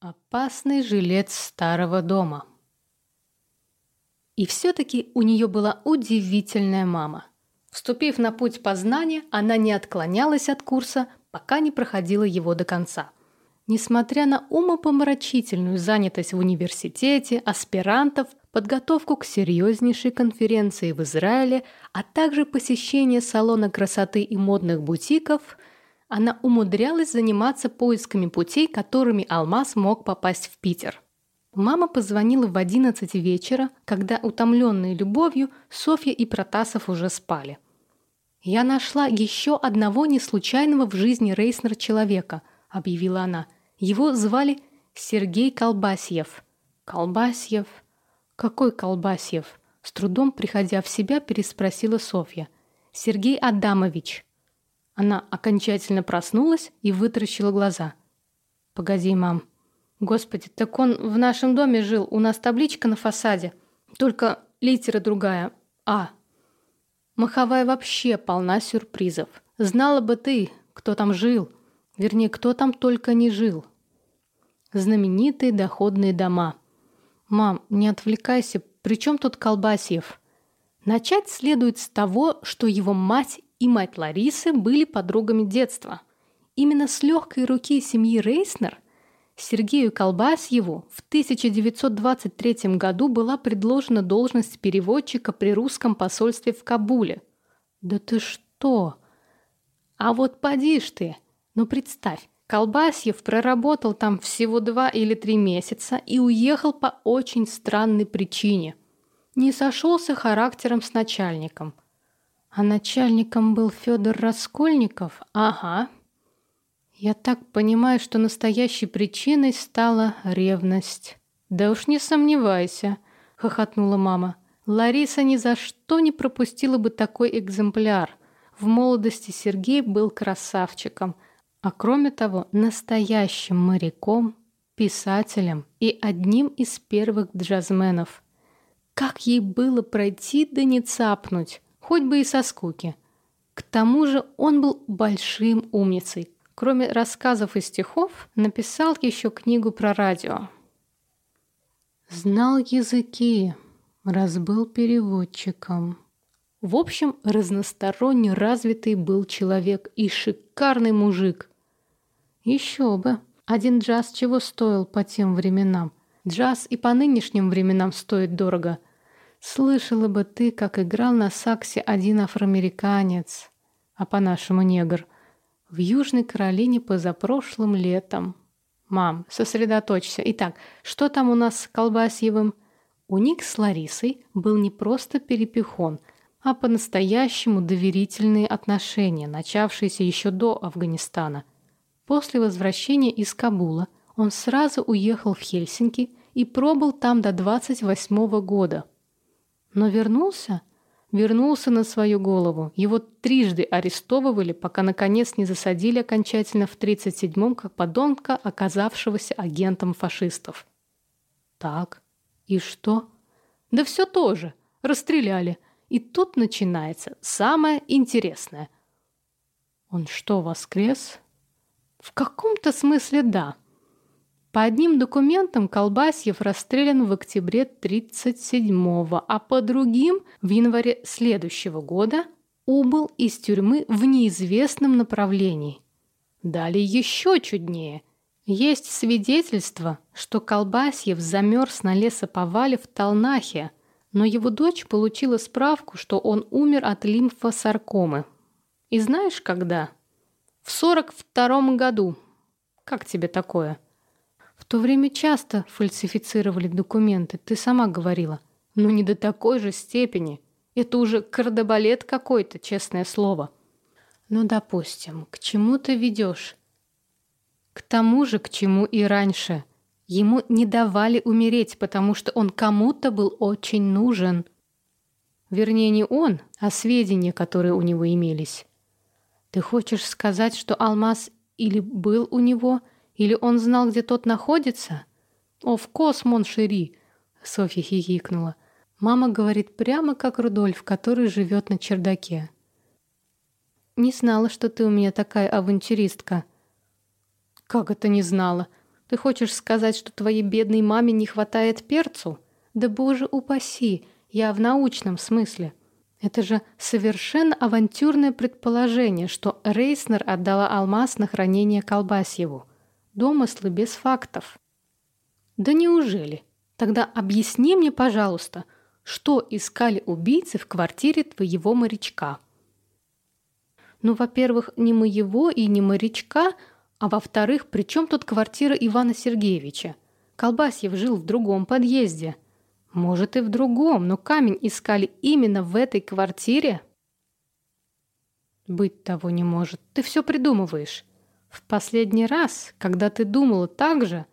Опасный жилец старого дома. И все-таки у нее была удивительная мама. Вступив на путь познания, она не отклонялась от курса, пока не проходила его до конца. Несмотря на умопомрачительную занятость в университете, аспирантов, подготовку к серьезнейшей конференции в Израиле, а также посещение салона красоты и модных бутиков – она умудрялась заниматься поисками путей, которыми Алмаз мог попасть в Питер. Мама позвонила в 11 вечера, когда, утомленные любовью, Софья и Протасов уже спали. «Я нашла еще одного неслучайного в жизни Рейснер человека», — объявила она. «Его звали Сергей Колбасьев». «Колбасьев? Какой Колбасьев?» С трудом приходя в себя, переспросила Софья. «Сергей Адамович». Она окончательно проснулась и вытаращила глаза. «Погоди, мам. Господи, так он в нашем доме жил. У нас табличка на фасаде. Только литера другая. А. Маховая вообще полна сюрпризов. Знала бы ты, кто там жил. Вернее, кто там только не жил. Знаменитые доходные дома. Мам, не отвлекайся. При чем тут Колбасьев? Начать следует с того, что его мать и мать Ларисы были подругами детства. Именно с легкой руки семьи Рейснер Сергею Колбасьеву в 1923 году была предложена должность переводчика при русском посольстве в Кабуле. Да ты что? А вот поди ж ты. Ну представь, Колбасьев проработал там всего два или три месяца и уехал по очень странной причине. Не сошелся характером с начальником – а начальником был Федор Раскольников? Ага. Я так понимаю, что настоящей причиной стала ревность. Да уж не сомневайся, хохотнула мама. Лариса ни за что не пропустила бы такой экземпляр. В молодости Сергей был красавчиком, а кроме того, настоящим моряком, писателем и одним из первых джазменов. Как ей было пройти да не цапнуть? Хоть бы и со скуки. К тому же он был большим умницей. Кроме рассказов и стихов, написал еще книгу про радио. Знал языки, раз был переводчиком. В общем, разносторонне развитый был человек и шикарный мужик. Еще бы. Один джаз чего стоил по тем временам? Джаз и по нынешним временам стоит дорого – Слышала бы ты, как играл на саксе один афроамериканец, а по-нашему негр, в Южной Каролине позапрошлым летом. Мам, сосредоточься. Итак, что там у нас с Колбасьевым? У них с Ларисой был не просто перепихон, а по-настоящему доверительные отношения, начавшиеся еще до Афганистана. После возвращения из Кабула он сразу уехал в Хельсинки и пробыл там до 28 года, но вернулся? Вернулся на свою голову. Его трижды арестовывали, пока наконец не засадили окончательно в 37-м как подонка, оказавшегося агентом фашистов. Так, и что? Да все тоже. Расстреляли. И тут начинается самое интересное. Он что, воскрес? В каком-то смысле да. По одним документам Колбасьев расстрелян в октябре 1937-го, а по другим в январе следующего года убыл из тюрьмы в неизвестном направлении. Далее еще чуднее. Есть свидетельство, что Колбасьев замерз на лесоповале в Талнахе, но его дочь получила справку, что он умер от лимфосаркомы. И знаешь когда? В 42 году. Как тебе такое? То время часто фальсифицировали документы, ты сама говорила. Но не до такой же степени. Это уже кардебалет какой-то, честное слово. Ну, допустим, к чему ты ведешь? К тому же, к чему и раньше. Ему не давали умереть, потому что он кому-то был очень нужен. Вернее, не он, а сведения, которые у него имелись. Ты хочешь сказать, что алмаз или был у него, или он знал, где тот находится? О, в космон, Шери!» Софья хихикнула. Мама говорит прямо как Рудольф, который живет на чердаке. «Не знала, что ты у меня такая авантюристка». «Как это не знала? Ты хочешь сказать, что твоей бедной маме не хватает перцу? Да боже упаси, я в научном смысле. Это же совершенно авантюрное предположение, что Рейснер отдала алмаз на хранение Колбасьеву. Домыслы без фактов. Да неужели? Тогда объясни мне, пожалуйста, что искали убийцы в квартире твоего морячка? Ну, во-первых, не моего и не морячка, а во-вторых, при чем тут квартира Ивана Сергеевича? Колбасьев жил в другом подъезде. Может, и в другом, но камень искали именно в этой квартире? Быть того не может. Ты все придумываешь. В последний раз, когда ты думала так же...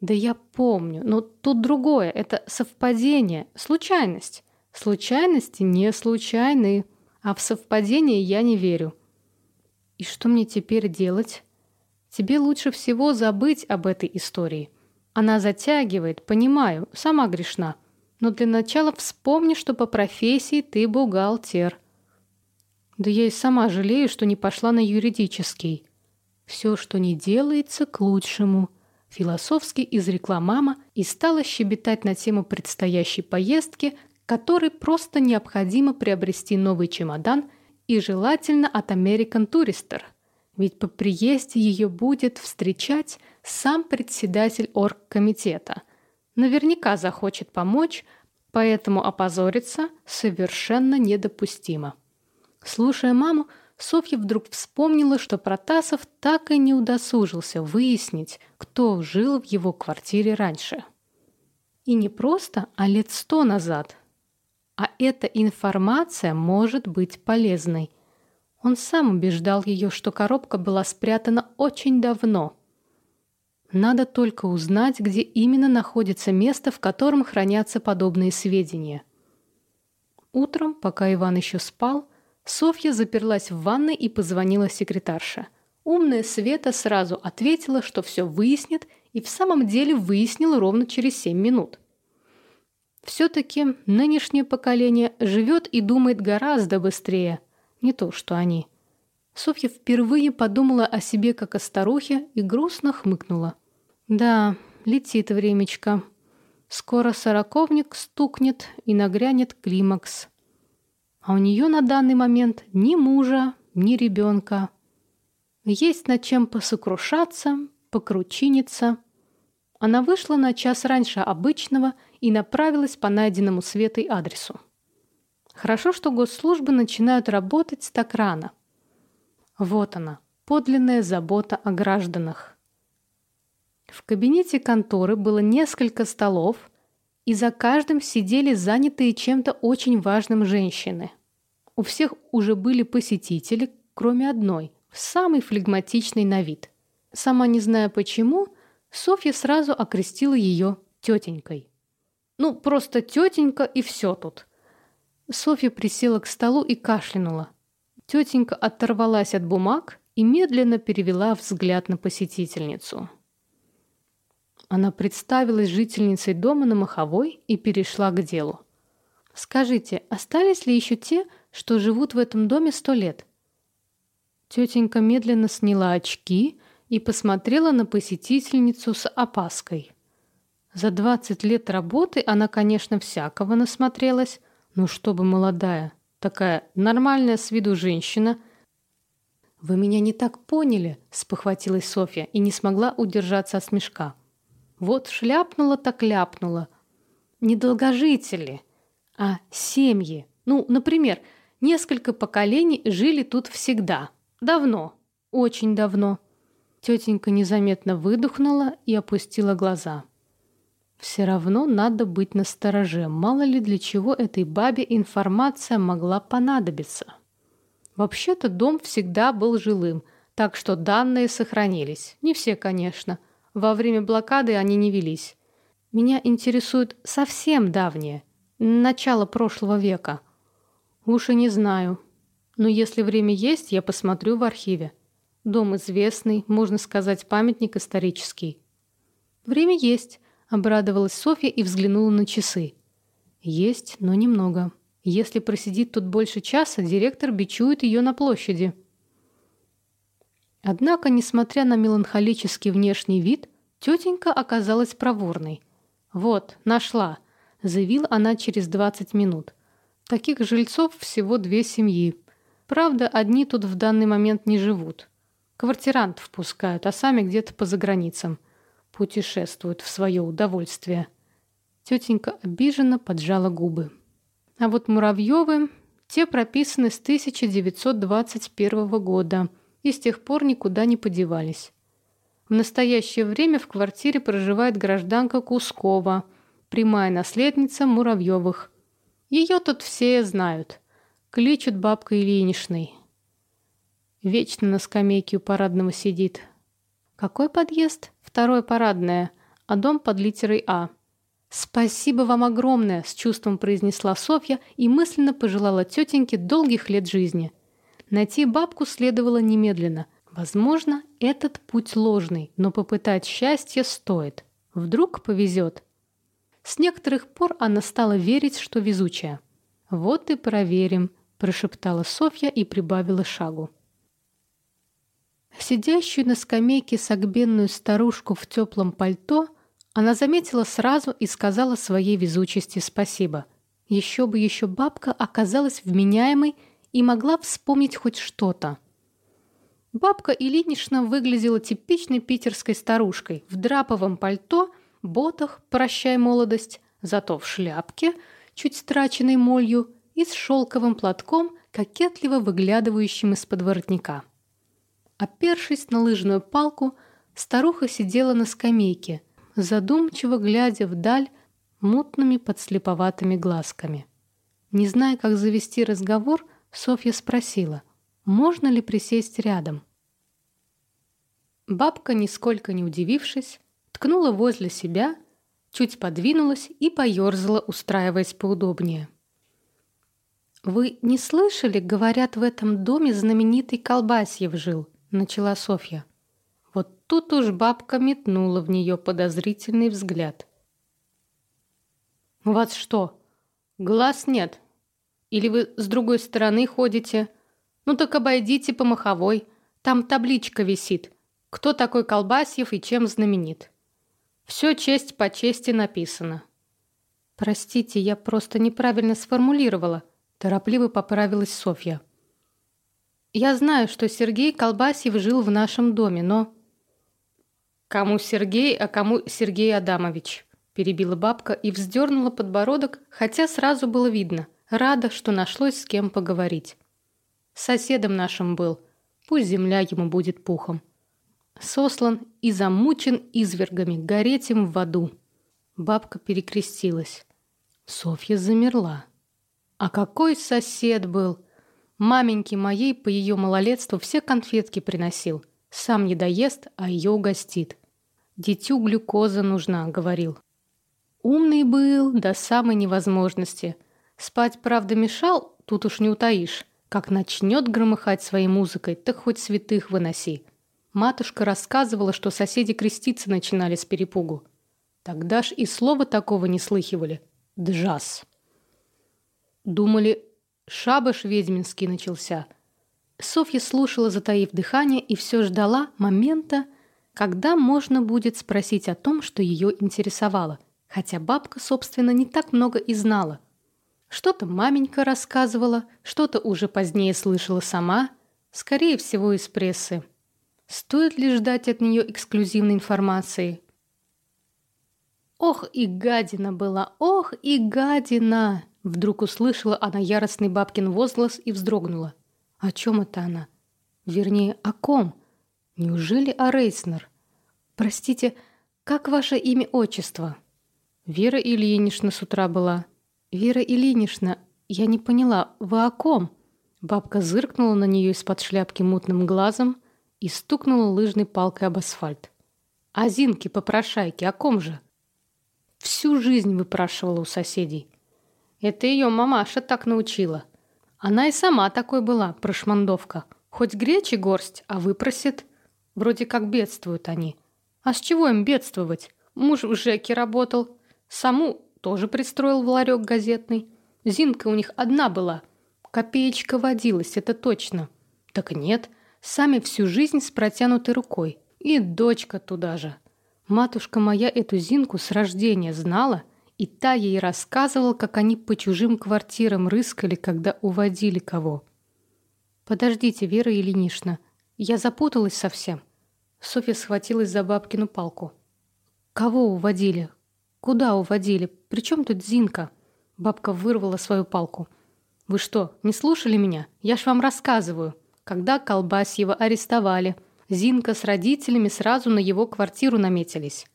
Да я помню, но тут другое. Это совпадение, случайность. Случайности не случайны, а в совпадение я не верю. И что мне теперь делать? Тебе лучше всего забыть об этой истории. Она затягивает, понимаю, сама грешна. Но для начала вспомни, что по профессии ты бухгалтер. Да я и сама жалею, что не пошла на юридический. Все, что не делается, к лучшему. Философски изрекла мама и стала щебетать на тему предстоящей поездки, которой просто необходимо приобрести новый чемодан и желательно от American Tourister. Ведь по приезде ее будет встречать сам председатель оргкомитета. Наверняка захочет помочь, поэтому опозориться совершенно недопустимо. Слушая маму, Софья вдруг вспомнила, что Протасов так и не удосужился выяснить, кто жил в его квартире раньше. И не просто, а лет сто назад. А эта информация может быть полезной. Он сам убеждал ее, что коробка была спрятана очень давно. Надо только узнать, где именно находится место, в котором хранятся подобные сведения. Утром, пока Иван еще спал, Софья заперлась в ванной и позвонила секретарше. Умная Света сразу ответила, что все выяснит, и в самом деле выяснила ровно через семь минут. Все-таки нынешнее поколение живет и думает гораздо быстрее, не то что они. Софья впервые подумала о себе как о старухе и грустно хмыкнула. Да, летит времечко. Скоро сороковник стукнет и нагрянет климакс а у нее на данный момент ни мужа, ни ребенка. Есть над чем посокрушаться, покручиниться. Она вышла на час раньше обычного и направилась по найденному Светой адресу. Хорошо, что госслужбы начинают работать так рано. Вот она, подлинная забота о гражданах. В кабинете конторы было несколько столов, и за каждым сидели занятые чем-то очень важным женщины. У всех уже были посетители, кроме одной, самой флегматичной на вид. Сама не зная почему, Софья сразу окрестила ее тетенькой. Ну, просто тетенька и все тут. Софья присела к столу и кашлянула. Тетенька оторвалась от бумаг и медленно перевела взгляд на посетительницу. Она представилась жительницей дома на Маховой и перешла к делу. «Скажите, остались ли еще те, что живут в этом доме сто лет?» Тетенька медленно сняла очки и посмотрела на посетительницу с опаской. За двадцать лет работы она, конечно, всякого насмотрелась, но чтобы молодая, такая нормальная с виду женщина. «Вы меня не так поняли», — спохватилась Софья и не смогла удержаться от смешка. Вот шляпнула так ляпнула. Не долгожители, а семьи. Ну, например, несколько поколений жили тут всегда. Давно, очень давно. Тетенька незаметно выдохнула и опустила глаза. Все равно надо быть настороже, мало ли для чего этой бабе информация могла понадобиться. Вообще-то дом всегда был жилым, так что данные сохранились. Не все, конечно. Во время блокады они не велись. Меня интересует совсем давнее, начало прошлого века. Уж и не знаю. Но если время есть, я посмотрю в архиве. Дом известный, можно сказать, памятник исторический. Время есть, обрадовалась Софья и взглянула на часы. Есть, но немного. Если просидит тут больше часа, директор бичует ее на площади. Однако, несмотря на меланхолический внешний вид, Тетенька оказалась проворной. «Вот, нашла», — заявила она через 20 минут. «Таких жильцов всего две семьи. Правда, одни тут в данный момент не живут. Квартирантов пускают, а сами где-то по заграницам. Путешествуют в свое удовольствие». Тетенька обиженно поджала губы. А вот Муравьевы, те прописаны с 1921 года и с тех пор никуда не подевались. В настоящее время в квартире проживает гражданка Кускова, прямая наследница Муравьевых. Ее тут все знают. Кличут бабкой Ильиничной. Вечно на скамейке у парадного сидит. Какой подъезд? Второе парадное, а дом под литерой А. «Спасибо вам огромное!» – с чувством произнесла Софья и мысленно пожелала тетеньке долгих лет жизни. Найти бабку следовало немедленно – Возможно, этот путь ложный, но попытать счастье стоит. Вдруг повезет. С некоторых пор она стала верить, что везучая. «Вот и проверим», – прошептала Софья и прибавила шагу. Сидящую на скамейке согбенную старушку в теплом пальто она заметила сразу и сказала своей везучести спасибо. Еще бы еще бабка оказалась вменяемой и могла вспомнить хоть что-то. Бабка Ильинична выглядела типичной питерской старушкой в драповом пальто, ботах «Прощай, молодость», зато в шляпке, чуть страченной молью, и с шелковым платком, кокетливо выглядывающим из-под воротника. Опершись на лыжную палку, старуха сидела на скамейке, задумчиво глядя вдаль мутными подслеповатыми глазками. Не зная, как завести разговор, Софья спросила – можно ли присесть рядом. Бабка, нисколько не удивившись, ткнула возле себя, чуть подвинулась и поерзала, устраиваясь поудобнее. «Вы не слышали, говорят, в этом доме знаменитый Колбасьев жил?» — начала Софья. Вот тут уж бабка метнула в нее подозрительный взгляд. «У вас что, глаз нет? Или вы с другой стороны ходите?» Ну так обойдите по маховой. Там табличка висит. Кто такой Колбасьев и чем знаменит. Все честь по чести написано. Простите, я просто неправильно сформулировала. Торопливо поправилась Софья. Я знаю, что Сергей Колбасьев жил в нашем доме, но... Кому Сергей, а кому Сергей Адамович? Перебила бабка и вздернула подбородок, хотя сразу было видно. Рада, что нашлось с кем поговорить. Соседом нашим был. Пусть земля ему будет пухом. Сослан и замучен извергами, гореть им в аду. Бабка перекрестилась. Софья замерла. А какой сосед был! Маменьке моей по ее малолетству все конфетки приносил. Сам не доест, а ее угостит. Дитю глюкоза нужна, говорил. Умный был до самой невозможности. Спать, правда, мешал, тут уж не утаишь. Как начнет громыхать своей музыкой, так хоть святых выноси. Матушка рассказывала, что соседи креститься начинали с перепугу. Тогда ж и слова такого не слыхивали. Джаз. Думали, шабаш ведьминский начался. Софья слушала, затаив дыхание, и все ждала момента, когда можно будет спросить о том, что ее интересовало. Хотя бабка, собственно, не так много и знала – что-то маменька рассказывала, что-то уже позднее слышала сама, скорее всего, из прессы. Стоит ли ждать от нее эксклюзивной информации? Ох и гадина была, ох и гадина! Вдруг услышала она яростный бабкин возглас и вздрогнула. О чем это она? Вернее, о ком? Неужели о Рейснер? Простите, как ваше имя отчество? Вера Ильинична с утра была. «Вера Ильинична, я не поняла, вы о ком?» Бабка зыркнула на нее из-под шляпки мутным глазом и стукнула лыжной палкой об асфальт. «О Зинке, попрошайке, о ком же?» Всю жизнь выпрашивала у соседей. Это ее мамаша так научила. Она и сама такой была, прошмандовка. Хоть гречи горсть, а выпросит. Вроде как бедствуют они. А с чего им бедствовать? Муж в ЖЭКе работал. Саму тоже пристроил в ларек газетный. Зинка у них одна была. Копеечка водилась, это точно. Так нет, сами всю жизнь с протянутой рукой. И дочка туда же. Матушка моя эту Зинку с рождения знала, и та ей рассказывала, как они по чужим квартирам рыскали, когда уводили кого. «Подождите, Вера Ильинична, я запуталась совсем». Софья схватилась за бабкину палку. «Кого уводили? Куда уводили? При чем тут Зинка?» Бабка вырвала свою палку. «Вы что, не слушали меня? Я ж вам рассказываю. Когда Колбасьева арестовали, Зинка с родителями сразу на его квартиру наметились.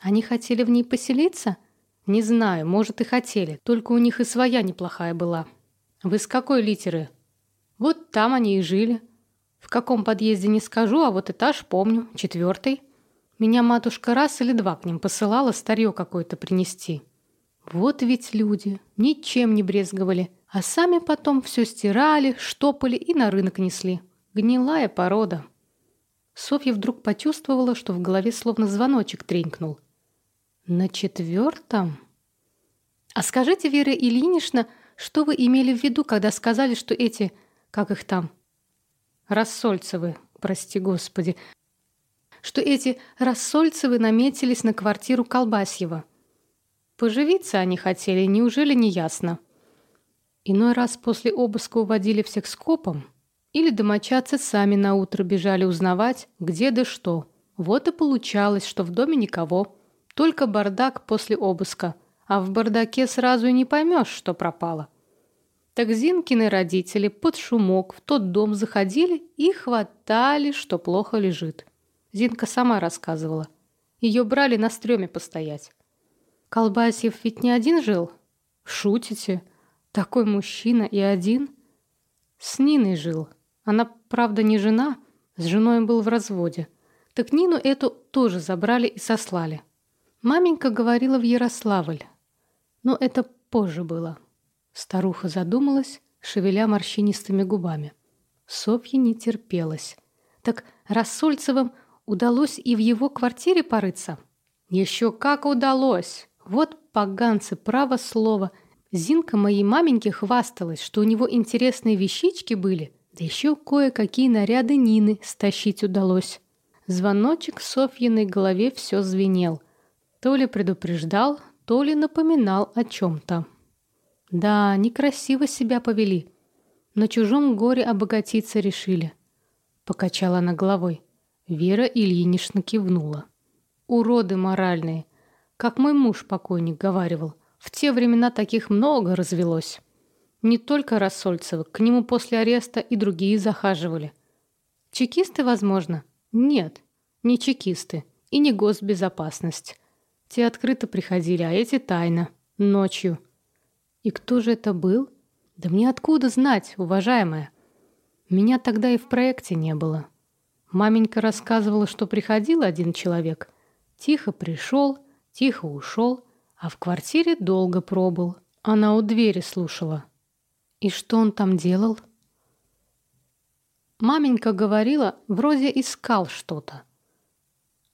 Они хотели в ней поселиться?» Не знаю, может и хотели, только у них и своя неплохая была. Вы с какой литеры? Вот там они и жили. В каком подъезде не скажу, а вот этаж помню, четвертый. Меня матушка раз или два к ним посылала старье какое-то принести. Вот ведь люди, ничем не брезговали, а сами потом все стирали, штопали и на рынок несли. Гнилая порода. Софья вдруг почувствовала, что в голове словно звоночек тренькнул. На четвертом? А скажите, Вера Ильинична, что вы имели в виду, когда сказали, что эти, как их там, Рассольцевы, прости господи, что эти Рассольцевы наметились на квартиру Колбасьева? Поживиться они хотели, неужели не ясно? Иной раз после обыска уводили всех скопом, или домочадцы сами на утро бежали узнавать, где да что. Вот и получалось, что в доме никого. Только бардак после обыска, а в бардаке сразу и не поймешь, что пропало. Так Зинкины родители под шумок в тот дом заходили и хватали, что плохо лежит. Зинка сама рассказывала. Ее брали на стреме постоять. Колбасьев ведь не один жил? Шутите? Такой мужчина и один? С Ниной жил. Она, правда, не жена, с женой был в разводе. Так Нину эту тоже забрали и сослали. Маменька говорила в Ярославль. Но это позже было. Старуха задумалась, шевеля морщинистыми губами. Софье не терпелось. Так Рассольцевым удалось и в его квартире порыться? Еще как удалось! Вот поганцы, право слово. Зинка моей маменьке хвасталась, что у него интересные вещички были, да еще кое-какие наряды Нины стащить удалось. Звоночек в Софьиной голове все звенел — то ли предупреждал, то ли напоминал о чем-то. Да, некрасиво себя повели. На чужом горе обогатиться решили. Покачала она головой. Вера Ильинична кивнула. Уроды моральные. Как мой муж покойник говаривал, в те времена таких много развелось. Не только Рассольцевы, к нему после ареста и другие захаживали. Чекисты, возможно? Нет, не чекисты и не госбезопасность. Те открыто приходили, а эти тайно, ночью. И кто же это был? Да мне откуда знать, уважаемая? Меня тогда и в проекте не было. Маменька рассказывала, что приходил один человек. Тихо пришел, тихо ушел, а в квартире долго пробыл. Она у двери слушала. И что он там делал? Маменька говорила, вроде искал что-то.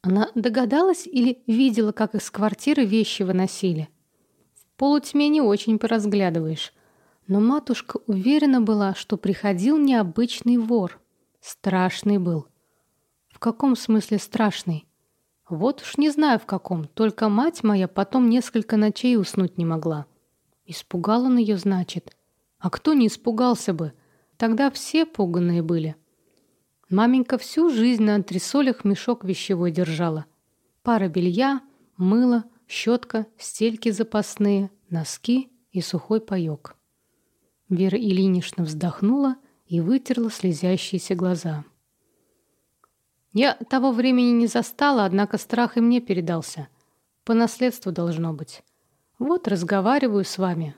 Она догадалась или видела, как из квартиры вещи выносили? В полутьме не очень поразглядываешь. Но матушка уверена была, что приходил необычный вор. Страшный был. В каком смысле страшный? Вот уж не знаю в каком, только мать моя потом несколько ночей уснуть не могла. Испугал он ее, значит. А кто не испугался бы? Тогда все пуганные были. Маменька всю жизнь на антресолях мешок вещевой держала. Пара белья, мыло, щетка, стельки запасные, носки и сухой паёк. Вера Ильинична вздохнула и вытерла слезящиеся глаза. Я того времени не застала, однако страх и мне передался. По наследству должно быть. Вот разговариваю с вами.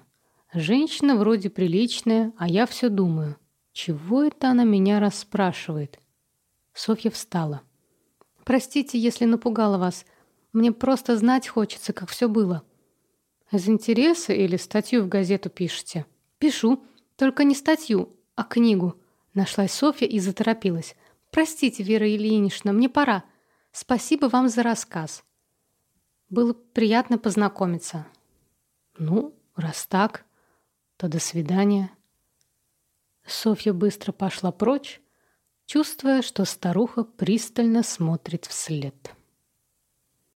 Женщина вроде приличная, а я все думаю. Чего это она меня расспрашивает? Софья встала. Простите, если напугала вас. Мне просто знать хочется, как все было. Из интереса или статью в газету пишете? Пишу, только не статью, а книгу. Нашлась Софья и заторопилась. Простите, Вера Ильинична, мне пора. Спасибо вам за рассказ. Было приятно познакомиться. Ну, раз так, то до свидания. Софья быстро пошла прочь, чувствуя, что старуха пристально смотрит вслед.